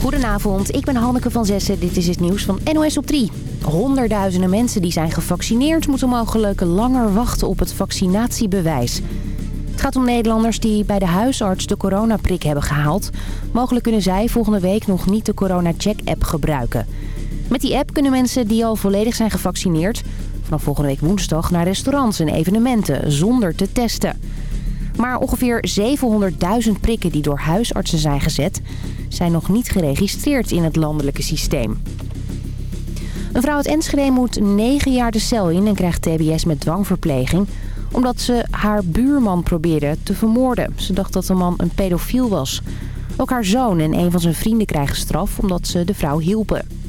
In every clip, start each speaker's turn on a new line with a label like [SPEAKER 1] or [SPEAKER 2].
[SPEAKER 1] Goedenavond, ik ben Hanneke van Zessen. Dit is het nieuws van NOS op 3. Honderdduizenden mensen die zijn gevaccineerd... moeten mogelijk langer wachten op het vaccinatiebewijs. Het gaat om Nederlanders die bij de huisarts de coronaprik hebben gehaald. Mogelijk kunnen zij volgende week nog niet de corona-check-app gebruiken. Met die app kunnen mensen die al volledig zijn gevaccineerd... vanaf volgende week woensdag naar restaurants en evenementen zonder te testen. Maar ongeveer 700.000 prikken die door huisartsen zijn gezet... zijn nog niet geregistreerd in het landelijke systeem. Een vrouw uit Enschede moet 9 jaar de cel in en krijgt tbs met dwangverpleging... omdat ze haar buurman probeerde te vermoorden. Ze dacht dat de man een pedofiel was. Ook haar zoon en een van zijn vrienden krijgen straf omdat ze de vrouw hielpen.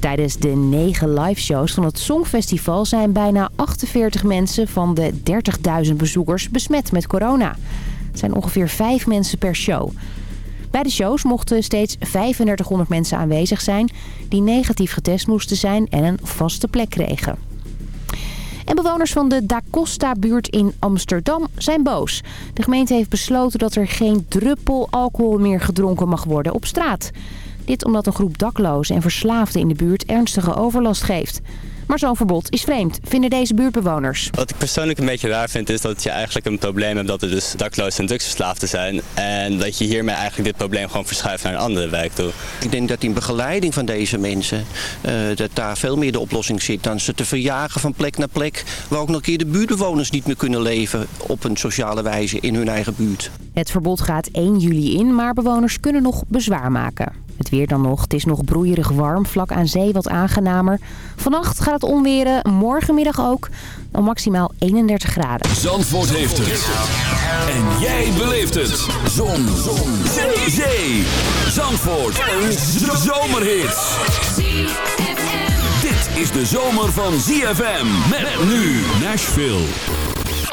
[SPEAKER 1] Tijdens de negen liveshows van het Songfestival zijn bijna 48 mensen van de 30.000 bezoekers besmet met corona. Het zijn ongeveer 5 mensen per show. Bij de shows mochten steeds 3500 mensen aanwezig zijn die negatief getest moesten zijn en een vaste plek kregen. En bewoners van de Da Costa-buurt in Amsterdam zijn boos. De gemeente heeft besloten dat er geen druppel alcohol meer gedronken mag worden op straat. Dit omdat een groep daklozen en verslaafden in de buurt ernstige overlast geeft. Maar zo'n verbod is vreemd, vinden deze buurtbewoners.
[SPEAKER 2] Wat ik persoonlijk een beetje raar vind is dat je eigenlijk een probleem hebt dat er dus daklozen en drugsverslaafden zijn. En dat je hiermee eigenlijk dit probleem gewoon verschuift naar een andere wijk toe.
[SPEAKER 3] Ik denk dat in begeleiding van deze mensen, uh, dat daar veel meer de oplossing zit dan ze te verjagen van plek naar plek. Waar ook nog een keer de buurtbewoners niet meer kunnen leven op een sociale wijze in hun eigen buurt.
[SPEAKER 1] Het verbod gaat 1 juli in, maar bewoners kunnen nog bezwaar maken. Het weer dan nog. Het is nog broeierig warm, vlak aan zee wat aangenamer. Vannacht gaat het onweren, morgenmiddag ook. Dan maximaal 31 graden.
[SPEAKER 4] Zandvoort heeft het. En jij beleeft het. Zon. Zon. Zee. Zee. Zandvoort. Een zomerhit. Dit is de zomer van ZFM. Met nu Nashville.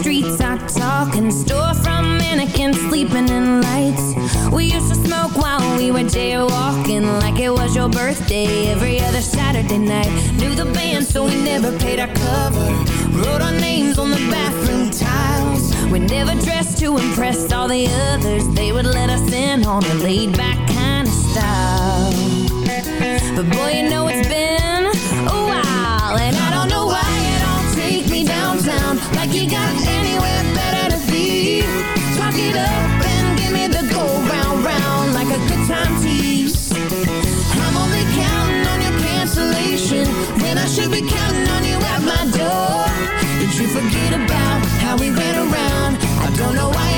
[SPEAKER 5] Streets are talking. Storefront mannequins sleeping in lights. We used to smoke while we were jaywalking Like it was your birthday every other Saturday night. Knew the band so we never paid our cover. Wrote our names on the bathroom tiles. We never dressed to impress all the others. They would let us in on a laid back kind of style. But boy you know it's been a while Like you got anywhere better to be. Swap it up and give me the go round, round like a good time tease. I'm only counting on your cancellation when I should be counting on you at my door. Did you forget about how we ran around? I don't know why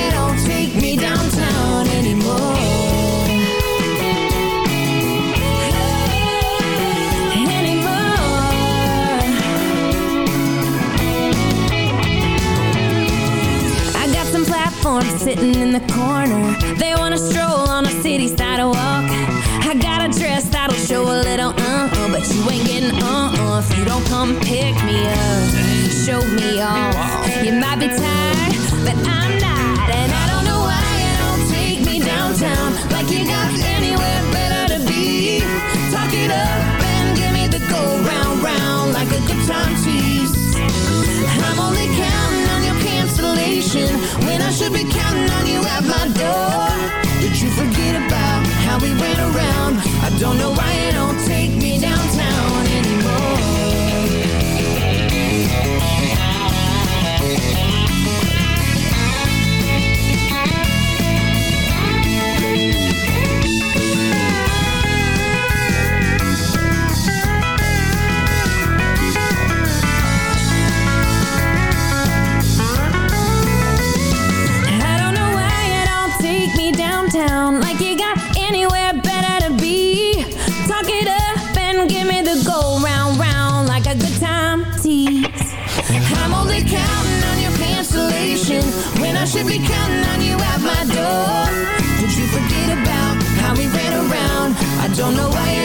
[SPEAKER 5] platform sitting in the corner. They wanna stroll on a city sidewalk I got a dress that'll show a little uh-uh But you ain't getting uh-uh if you don't come pick me up. Show me off. You might be tired, but I'm not. And I don't know why you don't take me downtown. Like you got anywhere better to be. Talk it up and give me the go round, round Like a good time tease cancellation When I should be counting on you at my door. Did you forget about how we ran around? I don't know why you don't take me downtown anymore should be counting on you at my door. Did you forget about how we ran around? I don't know why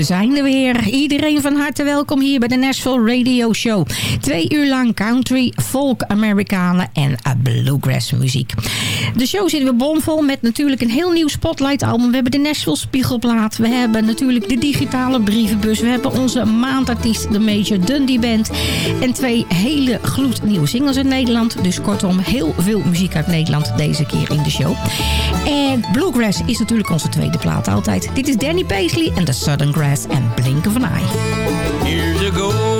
[SPEAKER 6] We zijn er weer. Iedereen van harte welkom hier bij de Nashville Radio Show. Twee uur lang country, folk, Amerikanen en eh, bluegrass muziek. De show zit weer bomvol met natuurlijk een heel nieuw Spotlight album. We hebben de Nashville Spiegelplaat. We hebben natuurlijk de digitale brievenbus. We hebben onze maandartiest, de Major Dundee Band. En twee hele gloednieuwe singles uit Nederland. Dus kortom, heel veel muziek uit Nederland deze keer in de show. En bluegrass is natuurlijk onze tweede plaat altijd. Dit is Danny Paisley en The Southern Grass en Blink of an Eye.
[SPEAKER 7] Years ago,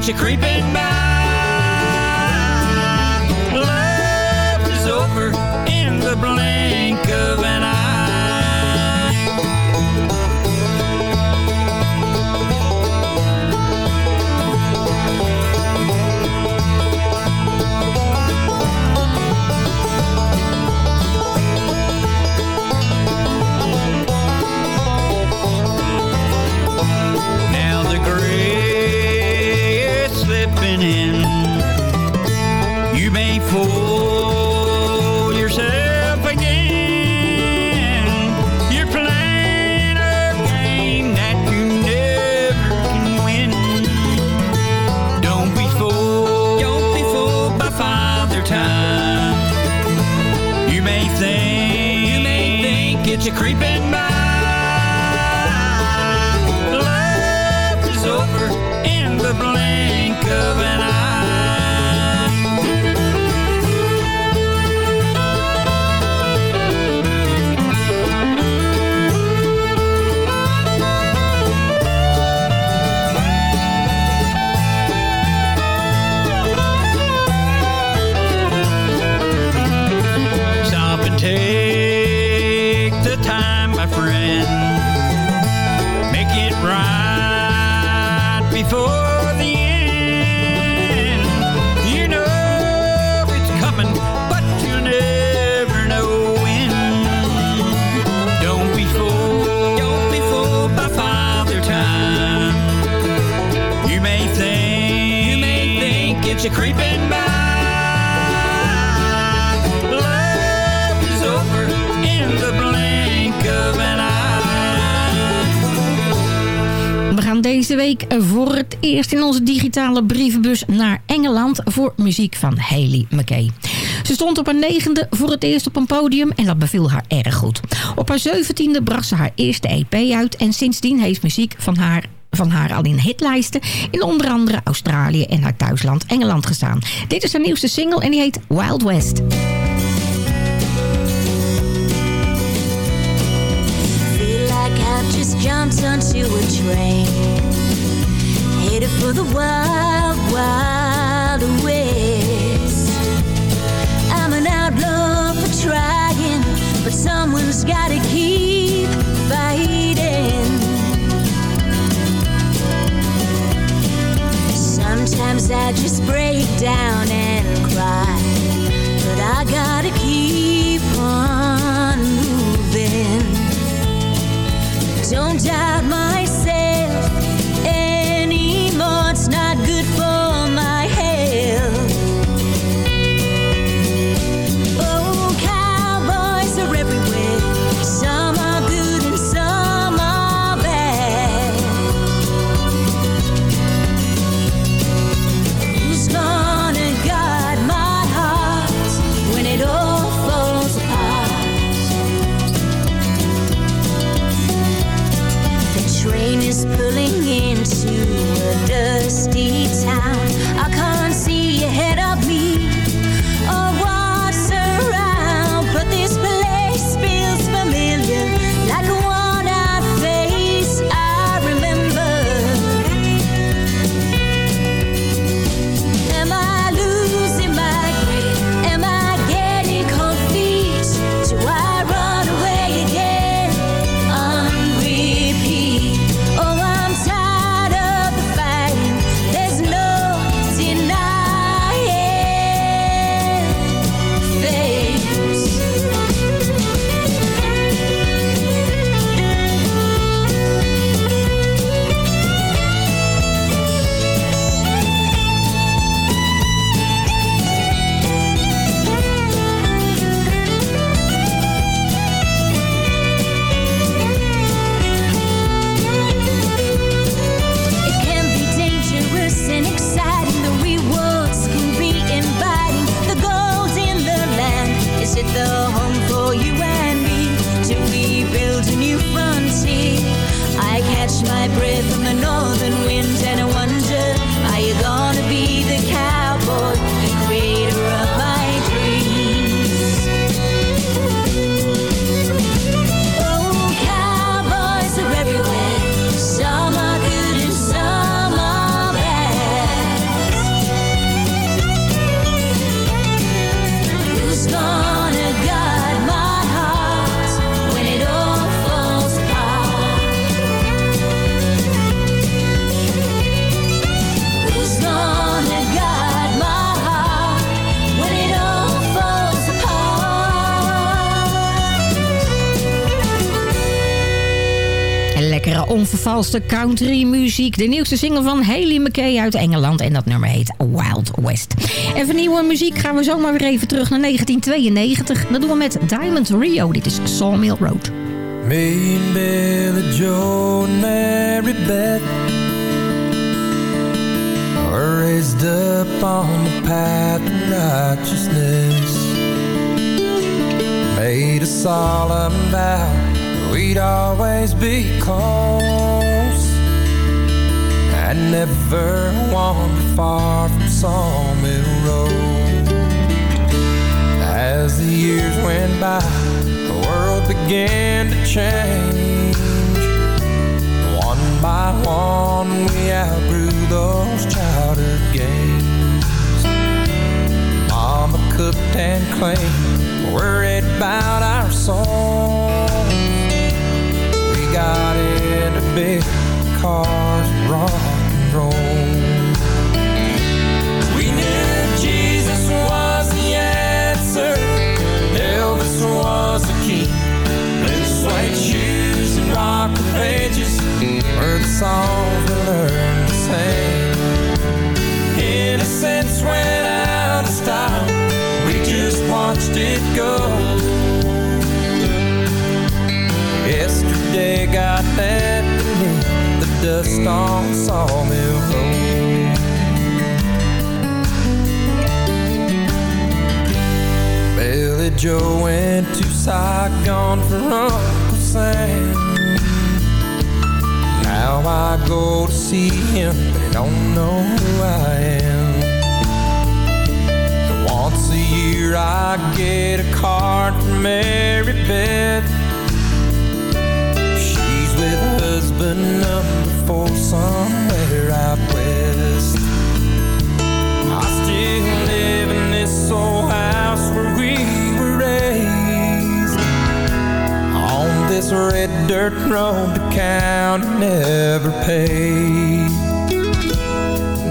[SPEAKER 7] it's a creeping by. Creeping by.
[SPEAKER 6] Eerst in onze digitale brievenbus naar Engeland voor muziek van Hayley McKay. Ze stond op haar negende voor het eerst op een podium en dat beviel haar erg goed. Op haar zeventiende bracht ze haar eerste EP uit en sindsdien heeft muziek van haar van haar al in hitlijsten in onder andere Australië en haar thuisland Engeland gestaan. Dit is haar nieuwste single en die heet Wild West.
[SPEAKER 5] Feel like I've just jumped onto a train For the wild, wild west. I'm an outlaw for trying But someone's gotta keep fighting. Sometimes I just break down and cry But I gotta keep
[SPEAKER 6] onvervalste country muziek. De nieuwste single van Haley McKay uit Engeland. En dat nummer heet Wild West. En van nieuwe muziek gaan we zomaar weer even terug naar 1992. Dat doen we met Diamond Rio. Dit is Sawmill Road.
[SPEAKER 8] Me and Billy Joe and Mary Beth raised up on the path of righteousness Made a solemn vow we'd always be close And never wander far from Sawmill Road. As the years went by the world began to change. One by one we outgrew those childhood games. Mama cooked and cleaned, worried about our souls. We got into big cars and rock dust on Sawmill Road Billy Joe went to Saigon for Uncle Sam. Now I go to see him, but he don't know who I am. Once a year I get a card from Mary Beth. She's with husband number four somewhere out west. I still live in this old house where we were raised. On this red dirt road the county never paid.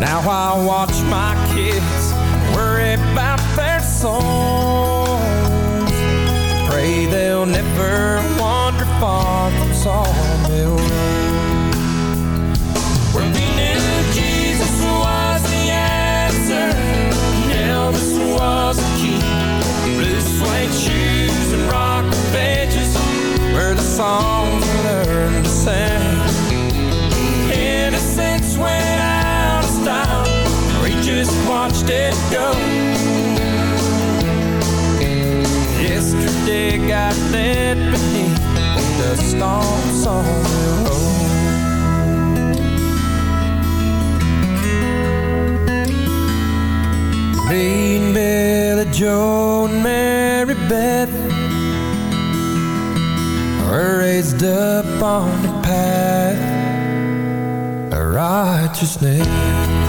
[SPEAKER 8] Now I watch my kids worry about their souls. Pray they'll never wander far from Sawmill Road Suede shoes and rock pages. Were the songs we learned to sing. Innocence went out of style We just watched it go. Yesterday got left beneath the dust on Sawmill Road Me and Billy Joe and Beth Were raised up on the path of righteousness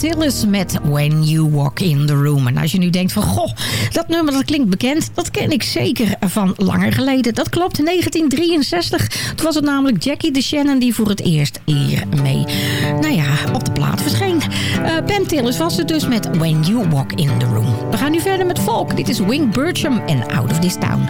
[SPEAKER 9] Tillis met When You Walk in the Room. En als je nu denkt van, goh, dat nummer dat klinkt bekend. Dat ken ik zeker van langer geleden. Dat klopt, in 1963. Toen was het namelijk Jackie de Shannon die voor het eerst hier mee, nou ja, op de plaat verscheen. Eh, Pam Tillis was het dus met When You Walk in the Room. We gaan nu verder met folk. Dit is Wing Burcham en Out of This Town.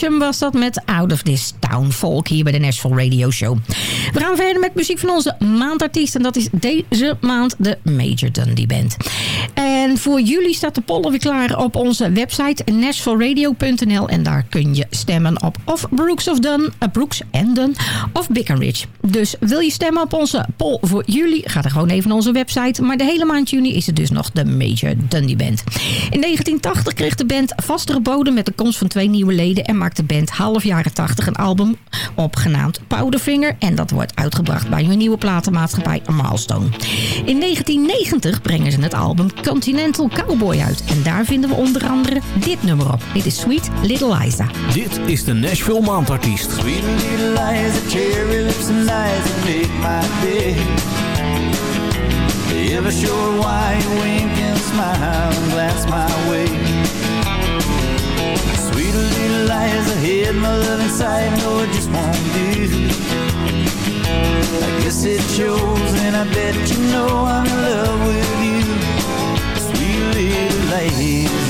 [SPEAKER 6] Was
[SPEAKER 9] dat met Out of This Town Folk hier bij de Nashville Radio Show. We gaan verder met muziek van onze maandartiest. En dat is deze maand de Major Dundee Band. Voor jullie staat de poll weer klaar op onze website nashvilleradio.nl. En daar kun je stemmen op of Brooks of Dunn, uh, Brooks en Dunn of Bickenridge. Dus wil je stemmen op onze poll voor jullie? Ga dan gewoon even naar onze website. Maar de hele maand juni is het dus nog de Major Dundee Band. In 1980 kreeg de band vastere bodem met de komst van twee nieuwe leden... en maakte de band half jaren 80 een album op genaamd Powderfinger... en dat wordt uitgebracht bij hun nieuwe platenmaatschappij Milestone. In 1990 brengen ze het album Continental Cowboy uit... en daar vinden we onder andere dit nummer op. Dit is Sweet Little Liza.
[SPEAKER 10] Dit is de Nashville Maandartiest.
[SPEAKER 8] Sweet little lies, the cherry lips and eyes that make my day. Ever short white wink and smile and glance my way. Sweet little lies ahead, my love inside, no, it just won't do. I guess it shows, and I bet you know I'm in love with you. Sweet little lies.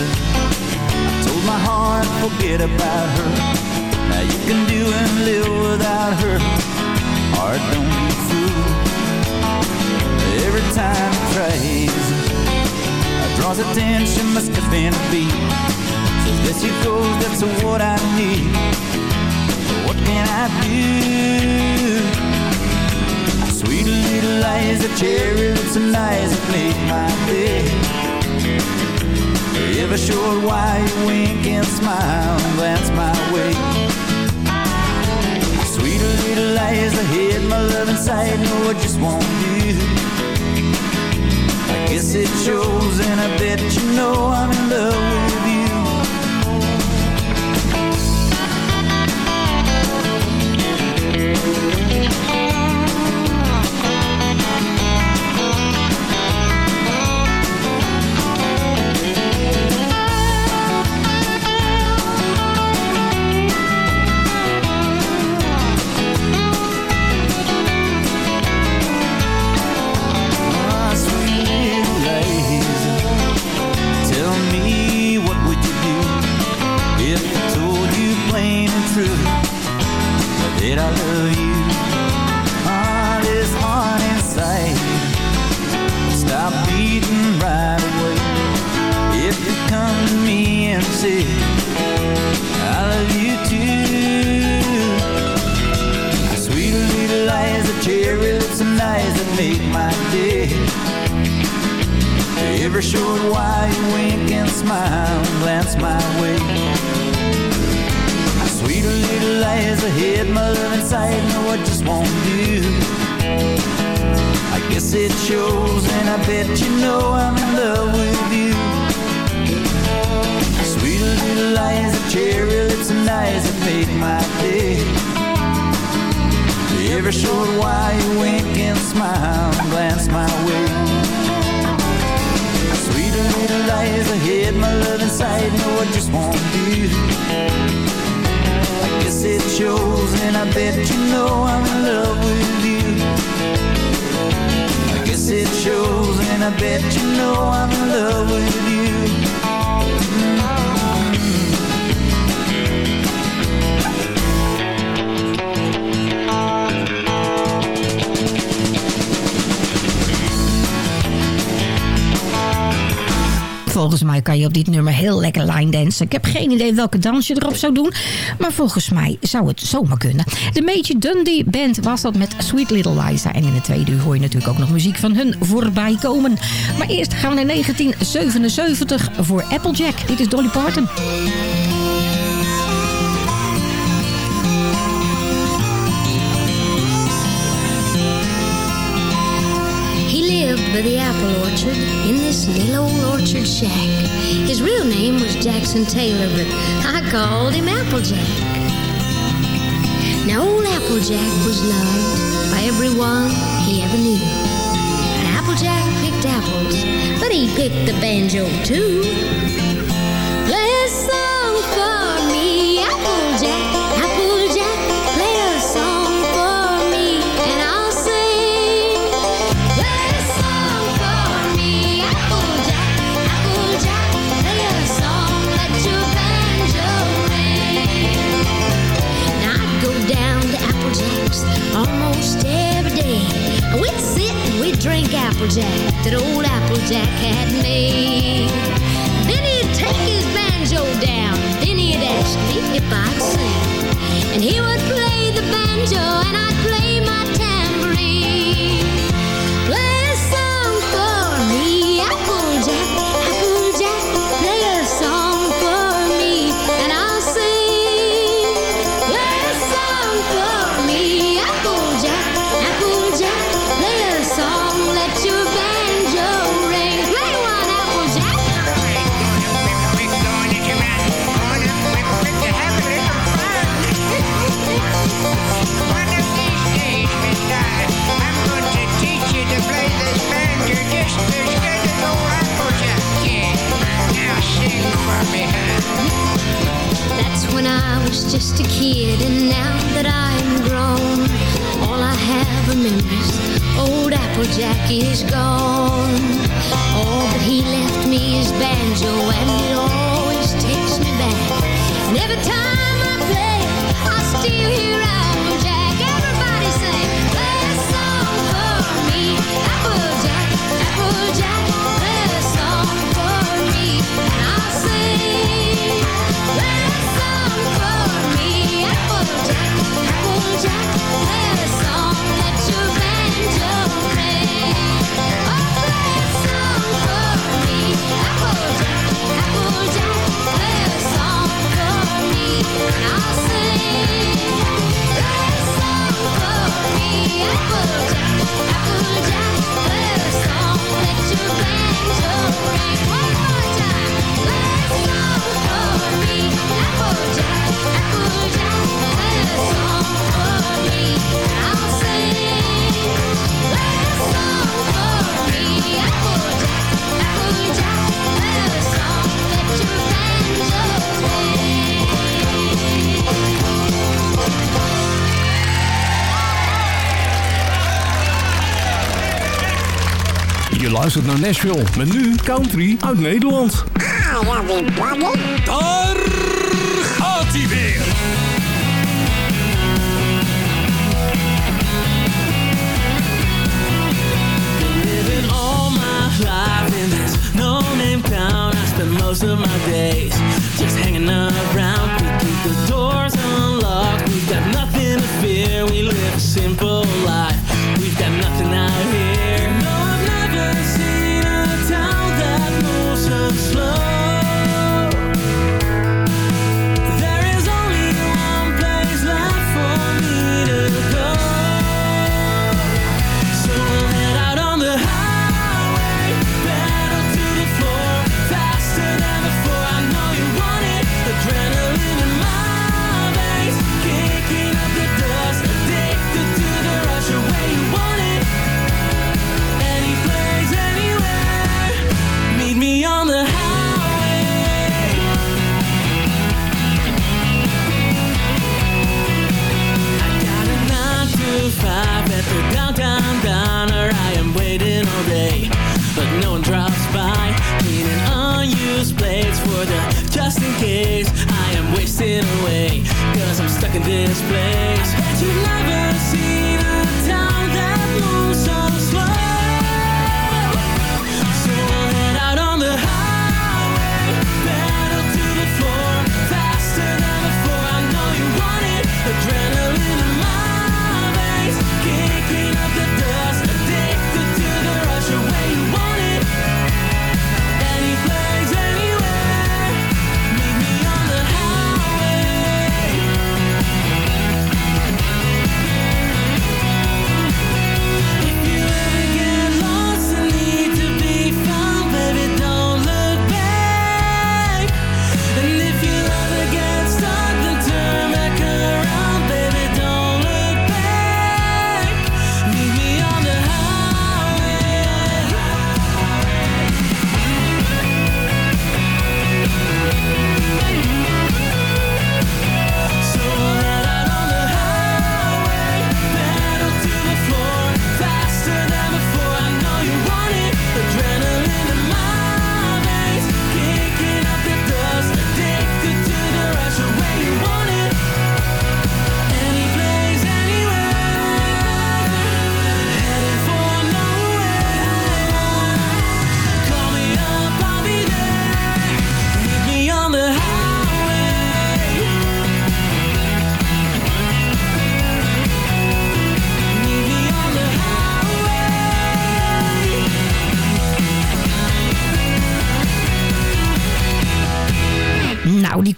[SPEAKER 8] I told my heart, forget about her. Now you can do and live without her. Heart, don't be fooled. Every time it tries, it draws attention, must have been a beat. There she goes, that's what I need. What can I do? Sweet little lies, the cherry lips and eyes that make my day. Ever short why you wink and smile glance my way. Sweet little lies ahead, my love inside, no, it just won't do. I guess it shows, and I bet you know I'm in love with you. Música Every short while you wink and smile and glance my way. Sweet little lies ahead, my love inside, no, I just won't do. I guess it shows, and I bet you know I'm in love with you. Sweet little lies, the cherry lips and eyes that make my day. Every short while you wink and smile glance my way. Little lies ahead, my love inside, no, I just won't do. I guess it shows, and I bet you know I'm in love with you. I guess it shows, and I bet you know I'm in love with you.
[SPEAKER 6] Volgens mij kan je op dit nummer heel lekker line dansen. Ik heb geen idee welke dans je erop zou doen. Maar volgens mij zou het zomaar kunnen. De Major Dundee Band was dat met Sweet Little Liza. En in de tweede uur hoor je natuurlijk ook nog muziek van hun voorbij komen. Maar eerst gaan we naar 1977 voor Applejack. Dit is Dolly Parton.
[SPEAKER 11] Shack. His real name was Jackson Taylor, but I called him Applejack. Now, old Applejack was loved by everyone he ever knew. Applejack picked apples, but he picked the banjo too. Drink Applejack that old Applejack had made. Then he'd take his banjo down. Then he'd ask me if I'd sing. And he would play the banjo and I'd play just a kid and now that I'm grown All I have are memories. old Applejack
[SPEAKER 12] is gone All that he left me is banjo and it always takes me back And every time I play I still hear
[SPEAKER 11] I Nashville. Met nu country uit Nederland. Ah, ja, die babbel.
[SPEAKER 13] Daar gaat hij weer.
[SPEAKER 14] Living all my life no-name town. I most of my days just hanging around. We keep the doors unlocked. We've got nothing to fear. We live simple.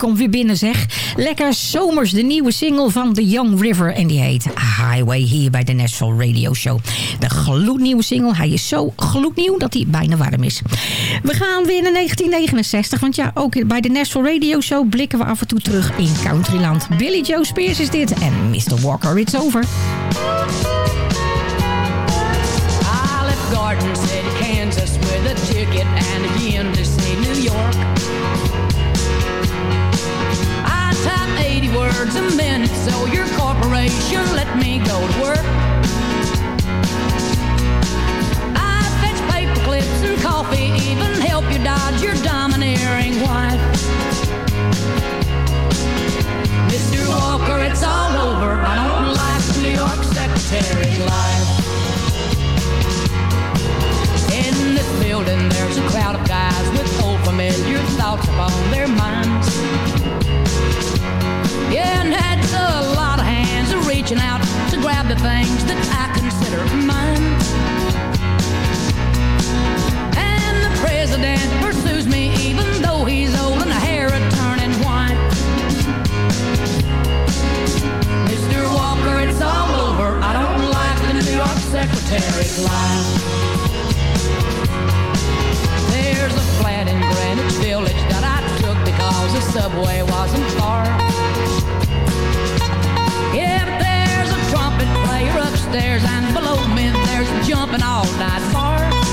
[SPEAKER 6] Komt weer binnen zeg. Lekker zomers, de nieuwe single van The Young River. En die heet Highway hier bij de National Radio Show. De gloednieuwe single. Hij is zo gloednieuw dat hij bijna warm is. We gaan weer naar 1969. Want ja, ook bij de National Radio Show blikken we af en toe terug in countryland. Billy Joe Spears is dit en Mr. Walker, it's over.
[SPEAKER 15] Garden said Kansas with a ticket and again to New York. words a minute. So your corporation let me go to work. I fetch paper clips and coffee, even help you dodge your domineering wife. Mr. Walker, it's all over. I don't like New York secretary's life. In this building, there's a crowd of guys with old familiar thoughts upon their minds. Yeah, and that's a lot of hands reaching out to grab the things that I consider mine. And the president pursues me even though he's old and the hair a turning white. Mr. Walker, it's all over. I don't like the New York secretary's life. There's a flat in Greenwich Village because the subway wasn't far. But there's a trumpet player upstairs and below me there's a jumping all night bar.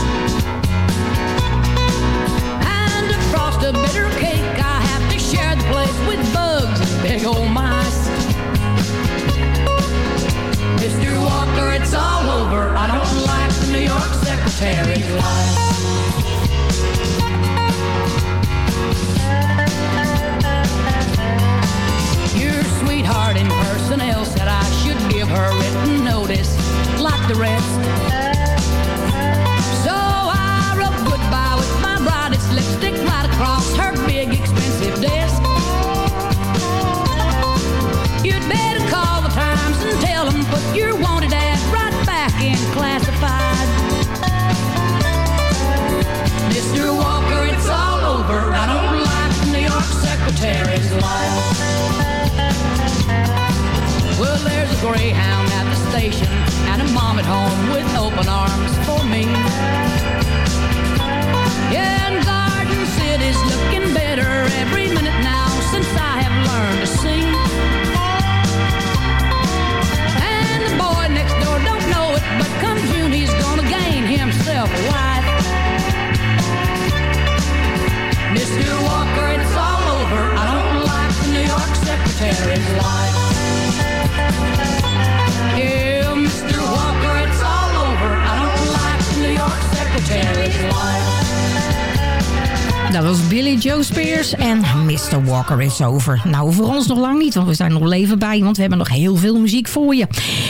[SPEAKER 15] Walker
[SPEAKER 6] is over. Nou, voor ons nog lang niet, want we zijn nog leven bij. Want we hebben nog heel veel muziek voor je.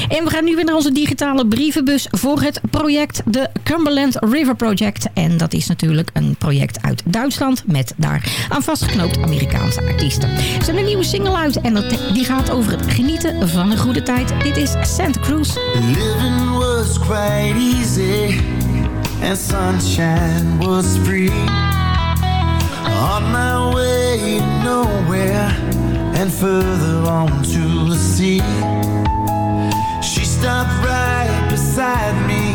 [SPEAKER 6] En we gaan nu weer naar onze digitale brievenbus voor het project de Cumberland River Project. En dat is natuurlijk een project uit Duitsland met daar aan vastgeknoopt Amerikaanse artiesten. Ze hebben een nieuwe single uit en dat, die gaat over het genieten van een goede tijd. Dit is Santa Cruz.
[SPEAKER 8] Living was quite easy and sunshine was free. On my way nowhere and further on to the sea. She stopped right beside me,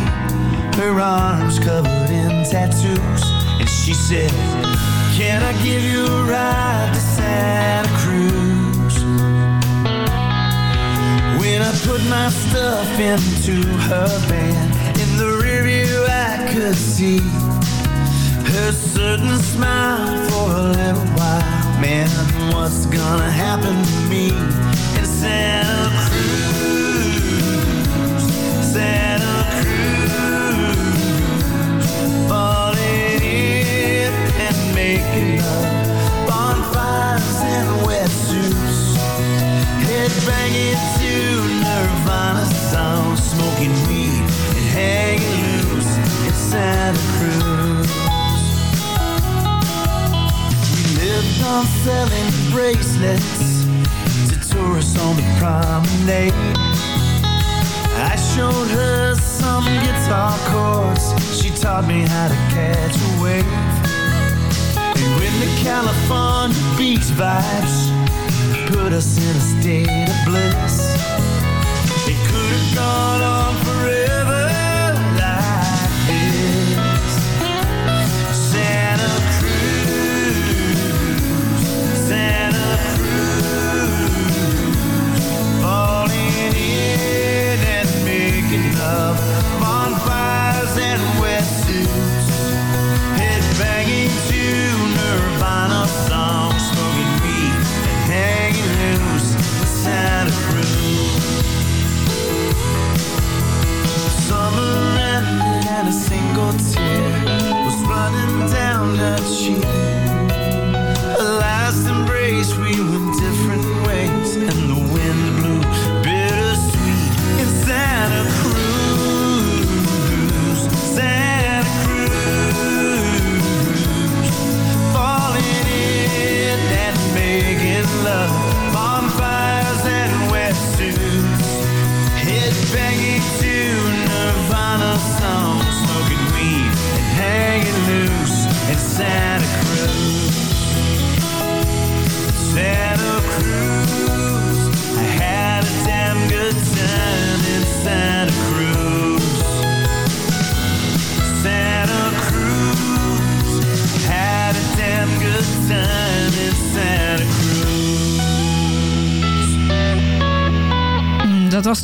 [SPEAKER 8] her arms covered in tattoos. And she said, Can I give you a ride to Santa Cruz? When I put my stuff into her van In the rearview I could see Her certain smile for a little while. Man, what's gonna happen to me In Santa Cruz? Santa Cruz. Falling in and making love Bonfires and wetsuits. Head banging to Nirvana sound Smoking weed and hanging loose in Santa on selling bracelets To tourists on the promenade. I showed her some guitar chords. She taught me how to catch a wave. And when the California beach vibes put us in a state of bliss. It could have gone on forever and making love,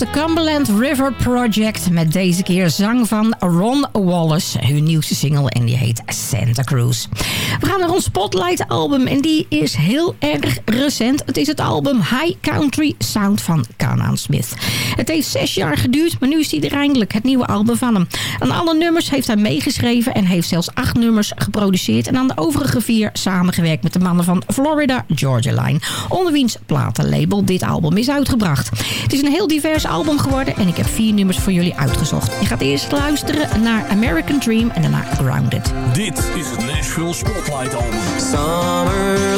[SPEAKER 6] de Cumberland River Project met deze keer zang van Ron Wallace. Hun nieuwste single en die heet Santa Cruz. We gaan naar ons Spotlight album en die is heel erg recent. Het is het album High Country Sound van aan Smith. Het heeft zes jaar geduurd, maar nu is hij er eindelijk, het nieuwe album van hem. Aan alle nummers heeft hij meegeschreven en heeft zelfs acht nummers geproduceerd... en aan de overige vier samengewerkt met de mannen van Florida Georgia Line... onder wiens platenlabel dit album is uitgebracht. Het is een heel divers album geworden en ik heb vier nummers voor jullie uitgezocht. Je gaat eerst luisteren naar American Dream en daarna Grounded.
[SPEAKER 16] Dit is het Nashville Spotlight Album.
[SPEAKER 17] Summer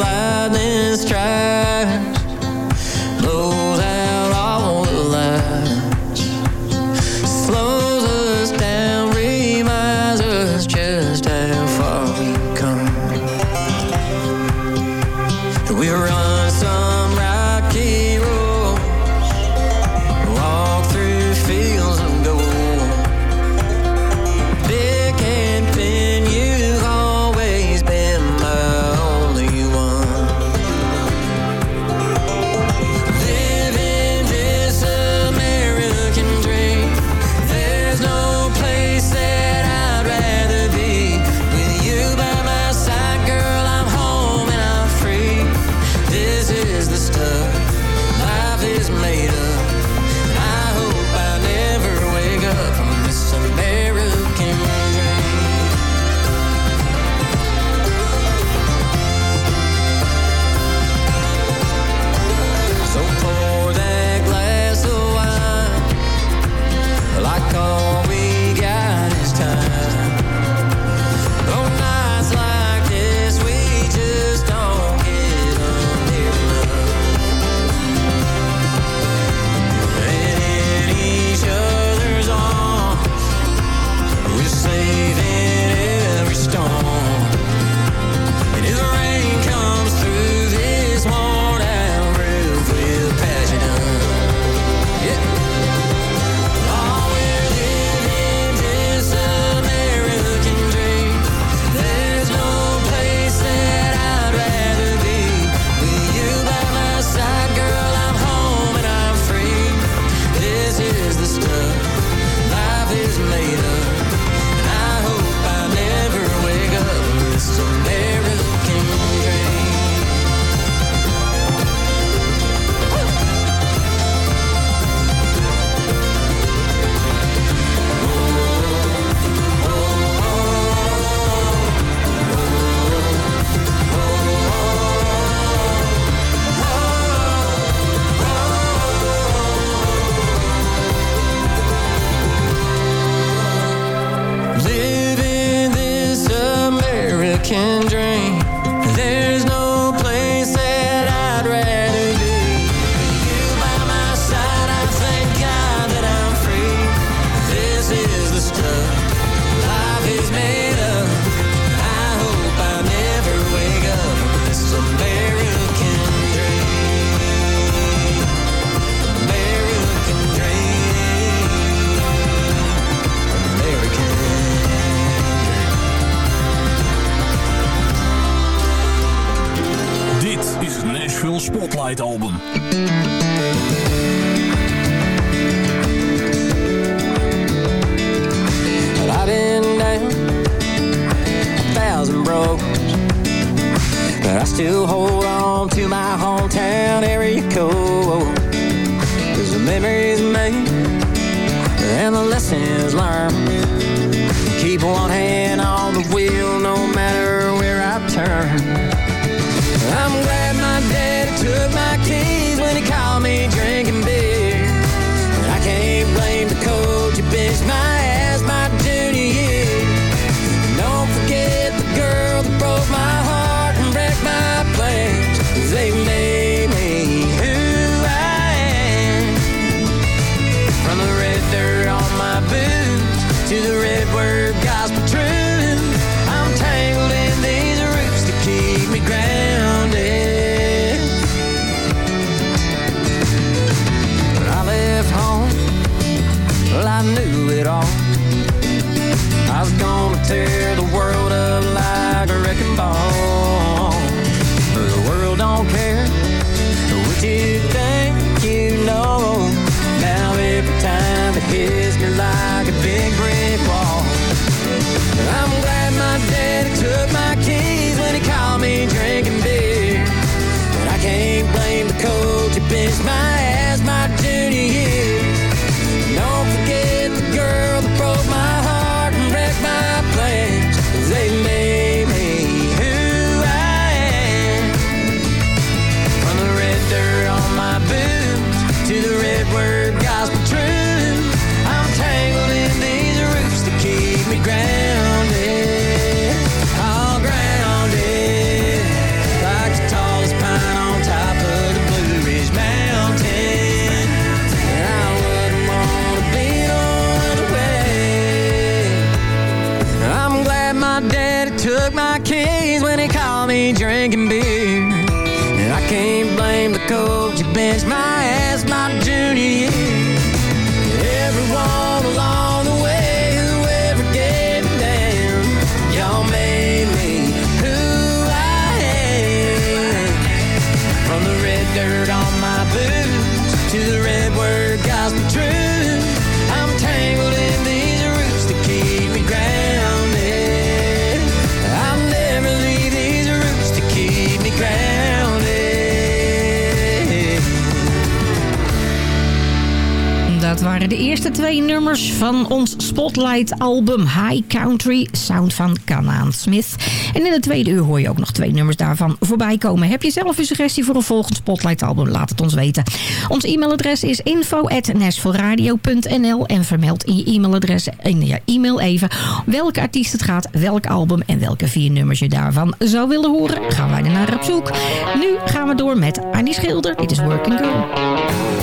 [SPEAKER 6] de eerste twee nummers van ons Spotlight-album High Country, sound van Kanaan Smith. En in de tweede uur hoor je ook nog twee nummers daarvan voorbij komen. Heb je zelf een suggestie voor een volgend Spotlight-album? Laat het ons weten. Ons e-mailadres is info@nesforradio.nl en vermeld in je e-mailadres in je e-mail even welke artiest het gaat, welk album en welke vier nummers je daarvan zou willen horen. Gaan wij ernaar op zoek. Nu gaan we door met Annie Schilder. Dit is Working Girl.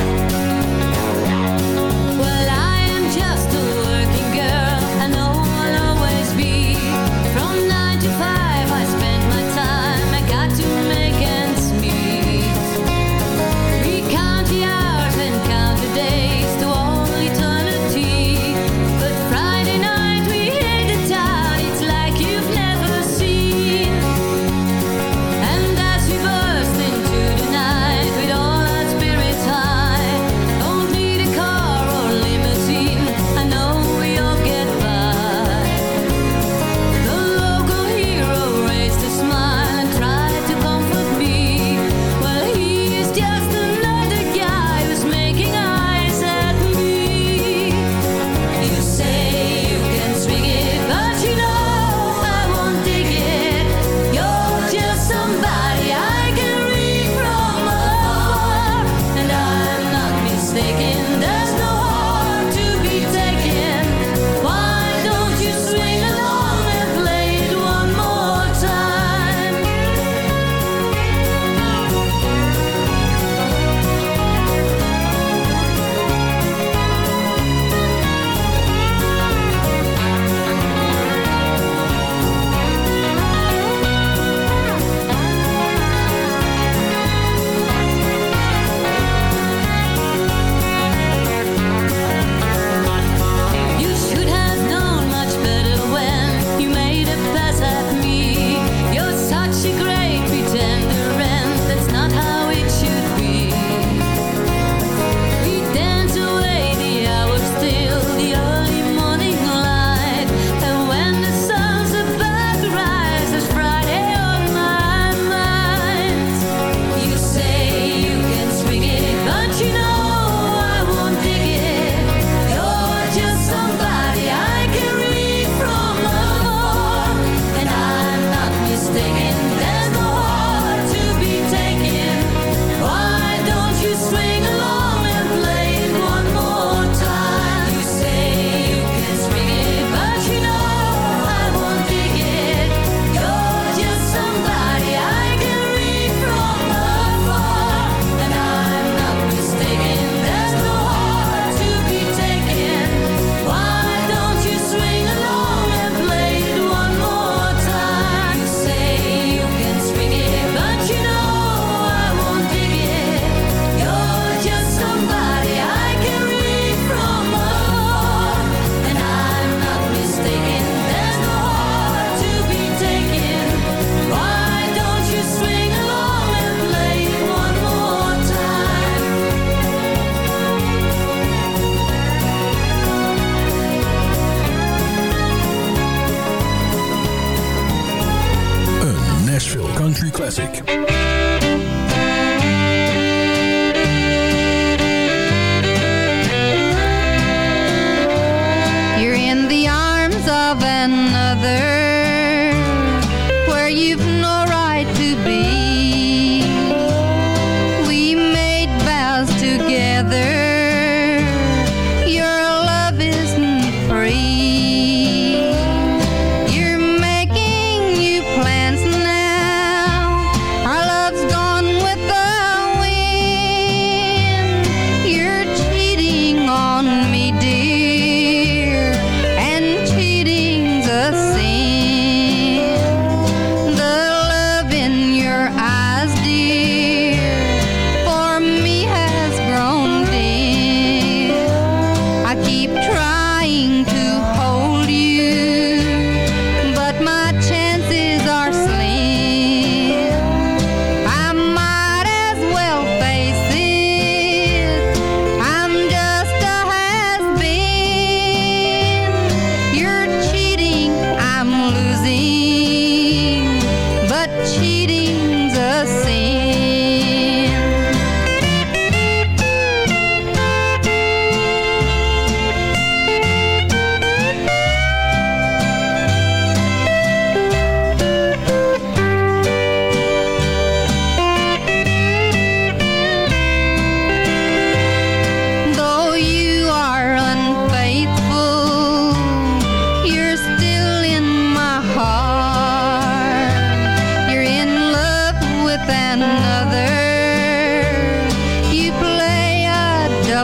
[SPEAKER 5] country
[SPEAKER 16] classic.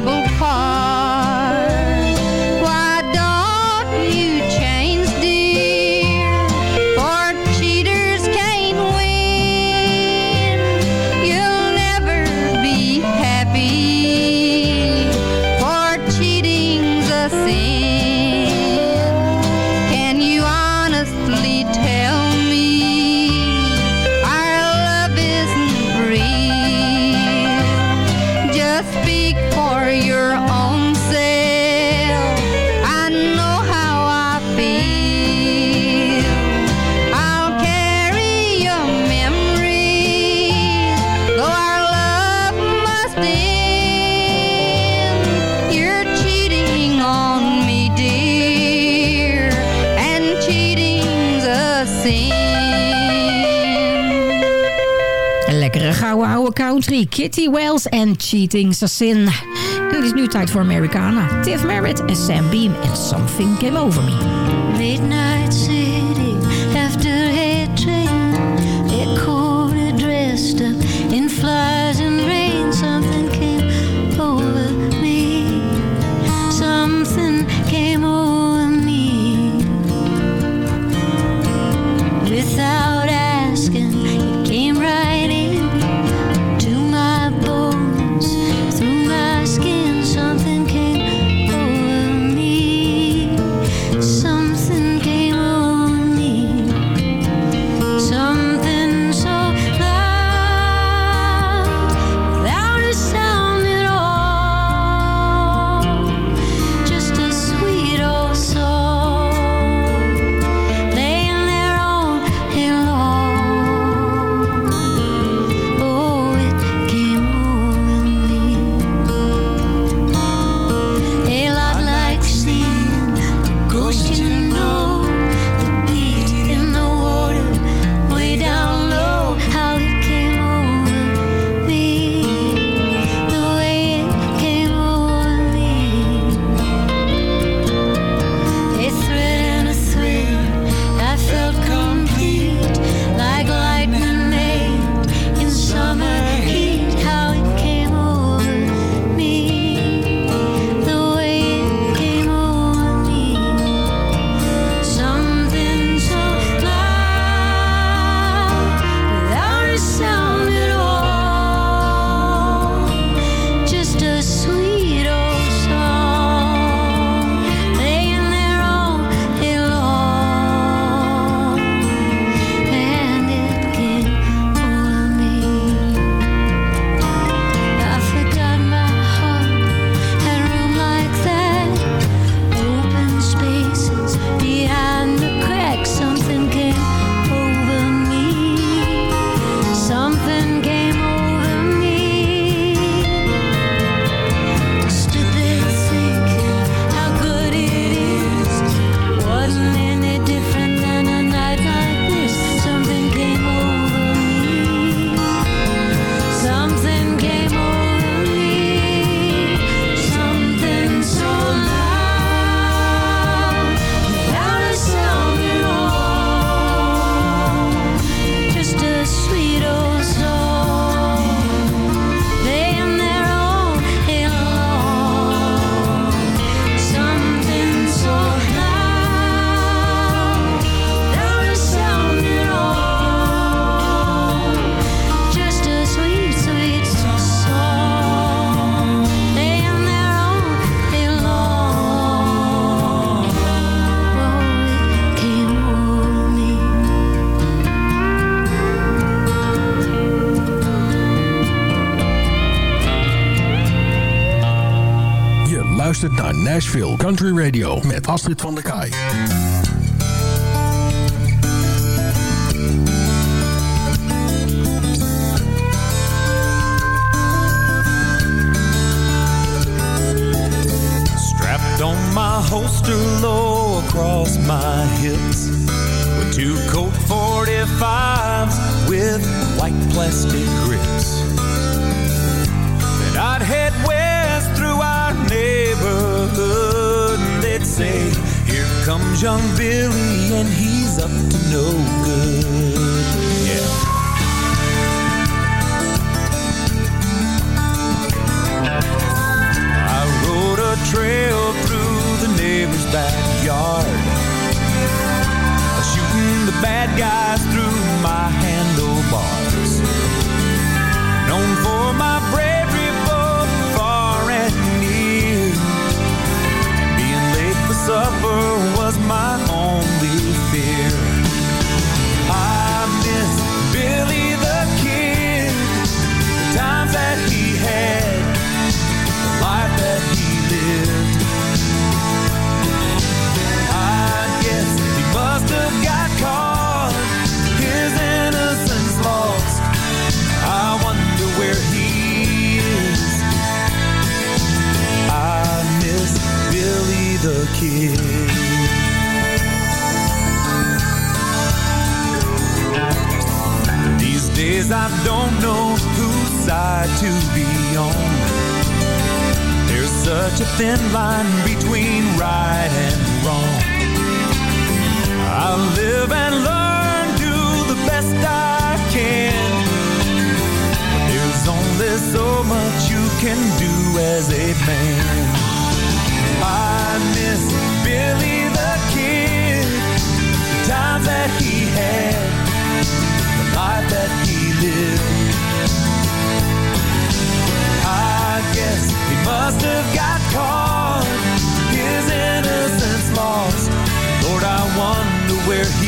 [SPEAKER 18] double
[SPEAKER 11] far. Kitty Wells en Cheatin's a Sin. Het is nu tijd voor Americana. Tift Merritt en Sam Beam en Something Came Over Me.
[SPEAKER 10] Nashville Country Radio met Astrid van der Kaai.
[SPEAKER 8] Strapped on my holster low across my hips with two Colt 45s with white plastic grips. Then I'd head west say, Here comes young Billy and he's up to no good. Yeah. I rode a trail through the neighbor's backyard, shooting the bad guys thin line between right and wrong. I live and learn, do the best I can. But there's only so much you can do as a man. I miss Billy the Kid, the times that he had, the life that he lived. I guess he must have where he